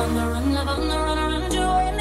on the run, love on the run, run to